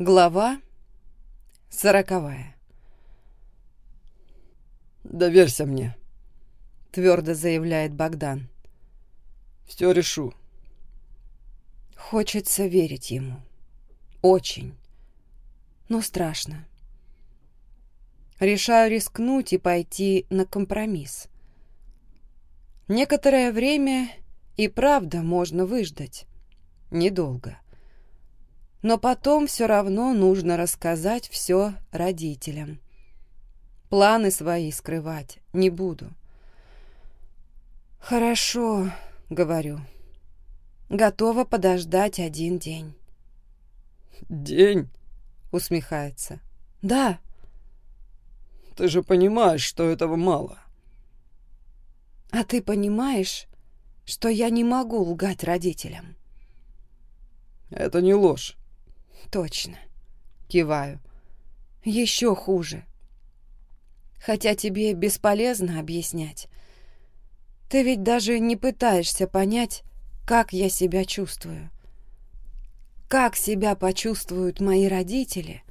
Глава сороковая. «Доверься мне», — твердо заявляет Богдан. «Все решу». Хочется верить ему. Очень. Но страшно. Решаю рискнуть и пойти на компромисс. Некоторое время и правда можно выждать. Недолго но потом все равно нужно рассказать все родителям. Планы свои скрывать не буду. «Хорошо», — говорю. «Готова подождать один день». «День?» — усмехается. «Да». «Ты же понимаешь, что этого мало». «А ты понимаешь, что я не могу лгать родителям?» «Это не ложь. Точно. Киваю. Еще хуже. Хотя тебе бесполезно объяснять. Ты ведь даже не пытаешься понять, как я себя чувствую. Как себя почувствуют мои родители,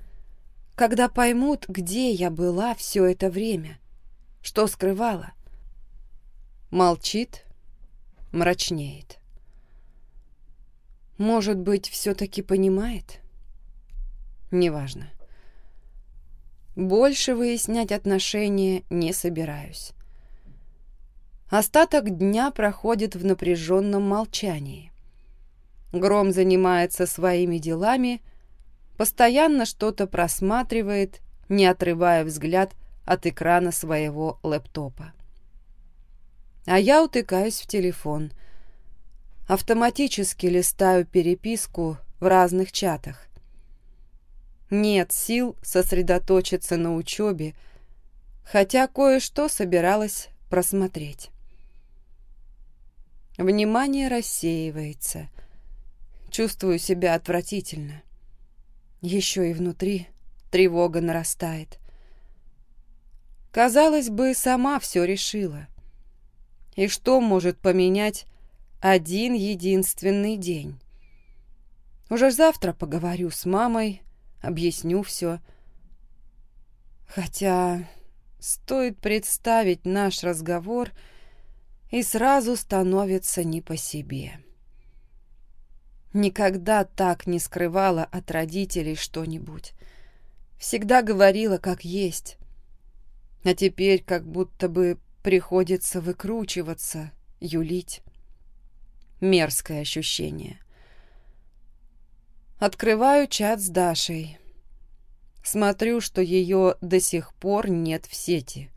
когда поймут, где я была все это время, что скрывала. Молчит, мрачнеет. Может быть, все-таки понимает? — Неважно. Больше выяснять отношения не собираюсь. Остаток дня проходит в напряженном молчании. Гром занимается своими делами, постоянно что-то просматривает, не отрывая взгляд от экрана своего лэптопа. А я утыкаюсь в телефон. Автоматически листаю переписку в разных чатах. Нет сил сосредоточиться на учебе, хотя кое-что собиралась просмотреть. Внимание рассеивается. Чувствую себя отвратительно. Еще и внутри тревога нарастает. Казалось бы, сама все решила. И что может поменять один единственный день? Уже завтра поговорю с мамой, объясню все. Хотя стоит представить наш разговор, и сразу становится не по себе. Никогда так не скрывала от родителей что-нибудь. Всегда говорила, как есть. А теперь как будто бы приходится выкручиваться, юлить. Мерзкое ощущение. Открываю чат с Дашей. Смотрю, что ее до сих пор нет в сети.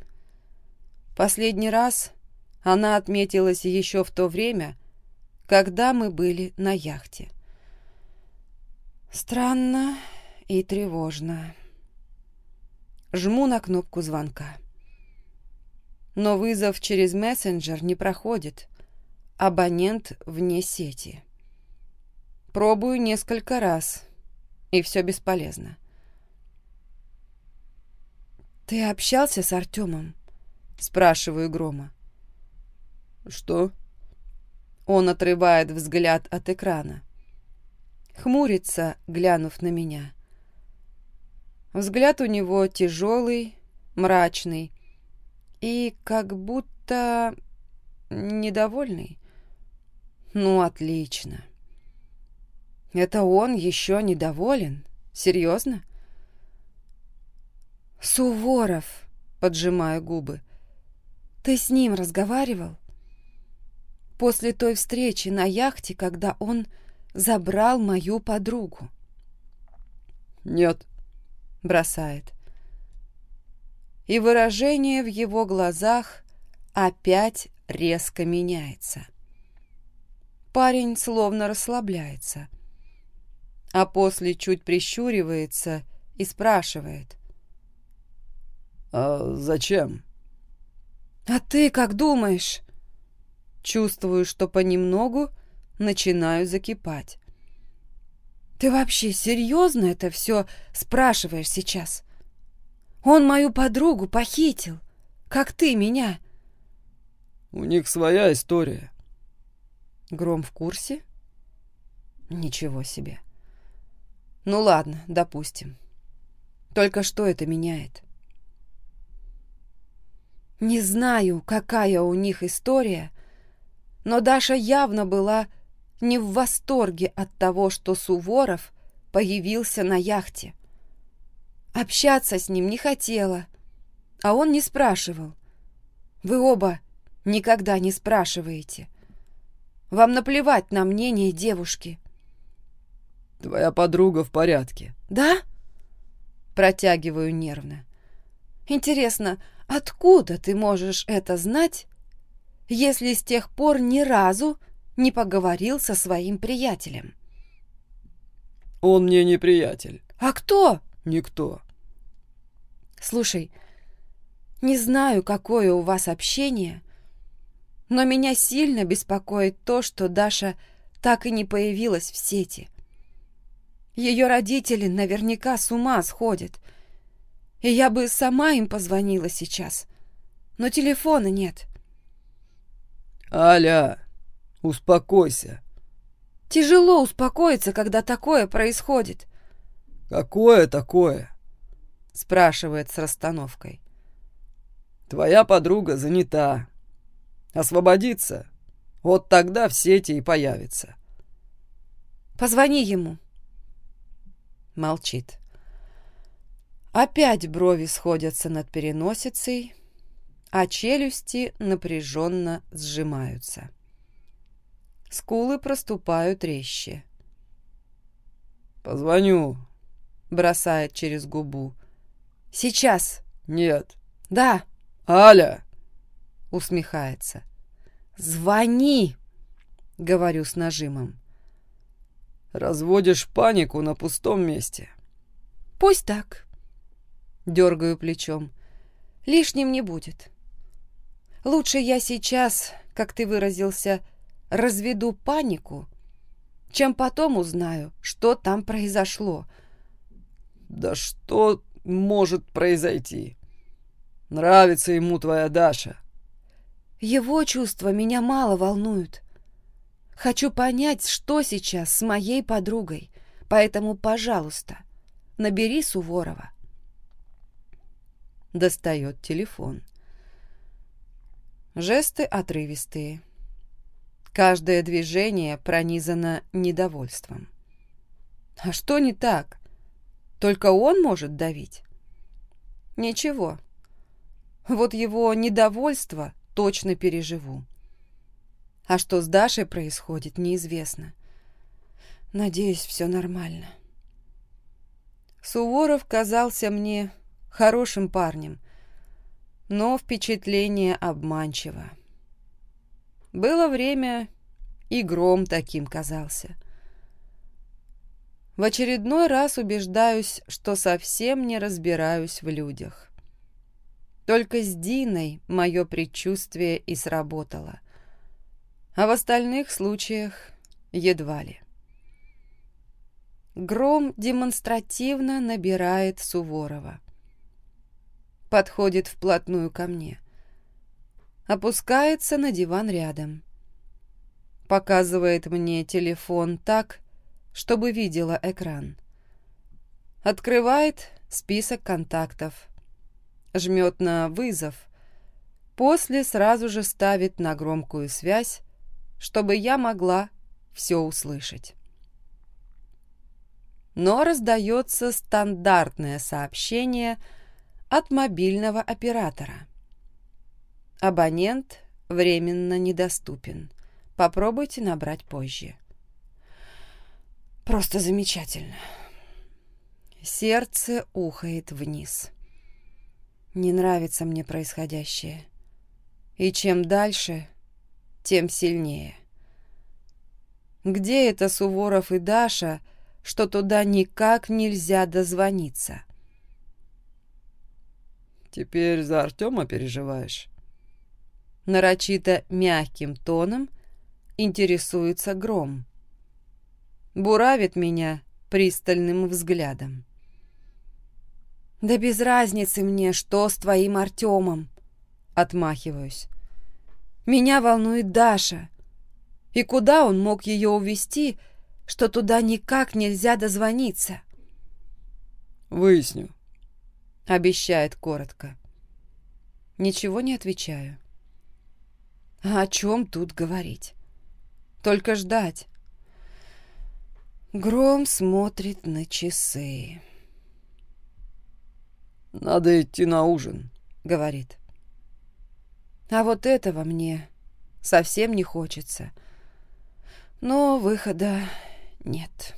Последний раз она отметилась еще в то время, когда мы были на яхте. Странно и тревожно. Жму на кнопку звонка. Но вызов через мессенджер не проходит. Абонент вне сети. Пробую несколько раз, и все бесполезно. «Ты общался с Артемом?» — спрашиваю Грома. «Что?» Он отрывает взгляд от экрана. Хмурится, глянув на меня. Взгляд у него тяжелый, мрачный и как будто недовольный. Ну, отлично. Это он еще недоволен? Серьезно? Суворов, поджимая губы. Ты с ним разговаривал? После той встречи на яхте, когда он забрал мою подругу. Нет, бросает. И выражение в его глазах опять резко меняется. Парень словно расслабляется а после чуть прищуривается и спрашивает. «А зачем?» «А ты как думаешь?» Чувствую, что понемногу начинаю закипать. «Ты вообще серьезно это все спрашиваешь сейчас? Он мою подругу похитил, как ты меня». «У них своя история». Гром в курсе? Ничего себе. Ну ладно, допустим. Только что это меняет? Не знаю, какая у них история, но Даша явно была не в восторге от того, что Суворов появился на яхте. Общаться с ним не хотела, а он не спрашивал. Вы оба никогда не спрашиваете. Вам наплевать на мнение девушки. Твоя подруга в порядке. Да? Протягиваю нервно. Интересно, откуда ты можешь это знать, если с тех пор ни разу не поговорил со своим приятелем? Он мне не приятель. А кто? Никто. Слушай, не знаю, какое у вас общение, но меня сильно беспокоит то, что Даша так и не появилась в сети. Ее родители наверняка с ума сходят, и я бы сама им позвонила сейчас, но телефона нет. Аля, успокойся. Тяжело успокоиться, когда такое происходит. Какое такое? Спрашивает с расстановкой. Твоя подруга занята. Освободится. Вот тогда в сети и появится. Позвони ему. Молчит. Опять брови сходятся над переносицей, а челюсти напряженно сжимаются. Скулы проступают резче. «Позвоню», — бросает через губу. «Сейчас». «Нет». «Да». «Аля!» — усмехается. «Звони!» — говорю с нажимом. «Разводишь панику на пустом месте». «Пусть так». Дергаю плечом. «Лишним не будет. Лучше я сейчас, как ты выразился, разведу панику, чем потом узнаю, что там произошло». «Да что может произойти? Нравится ему твоя Даша». Его чувства меня мало волнуют. Хочу понять, что сейчас с моей подругой, поэтому, пожалуйста, набери Суворова. Достает телефон. Жесты отрывистые. Каждое движение пронизано недовольством. А что не так? Только он может давить? Ничего. Вот его недовольство точно переживу. А что с Дашей происходит, неизвестно. Надеюсь, все нормально. Суворов казался мне хорошим парнем, но впечатление обманчиво. Было время, и гром таким казался. В очередной раз убеждаюсь, что совсем не разбираюсь в людях. Только с Диной мое предчувствие и сработало. А в остальных случаях едва ли. Гром демонстративно набирает Суворова. Подходит вплотную ко мне. Опускается на диван рядом. Показывает мне телефон так, чтобы видела экран. Открывает список контактов жмет на вызов, после сразу же ставит на громкую связь, чтобы я могла все услышать. Но раздается стандартное сообщение от мобильного оператора. Абонент временно недоступен. Попробуйте набрать позже. Просто замечательно. Сердце ухает вниз. Не нравится мне происходящее. И чем дальше, тем сильнее. Где это Суворов и Даша, что туда никак нельзя дозвониться? Теперь за Артема переживаешь? Нарочито мягким тоном интересуется Гром. Буравит меня пристальным взглядом. «Да без разницы мне, что с твоим Артемом!» Отмахиваюсь. «Меня волнует Даша. И куда он мог ее увести, что туда никак нельзя дозвониться?» Выясню. Обещает коротко. Ничего не отвечаю. А о чем тут говорить? Только ждать. Гром смотрит на часы. «Надо идти на ужин», — говорит. А вот этого мне совсем не хочется. Но выхода нет.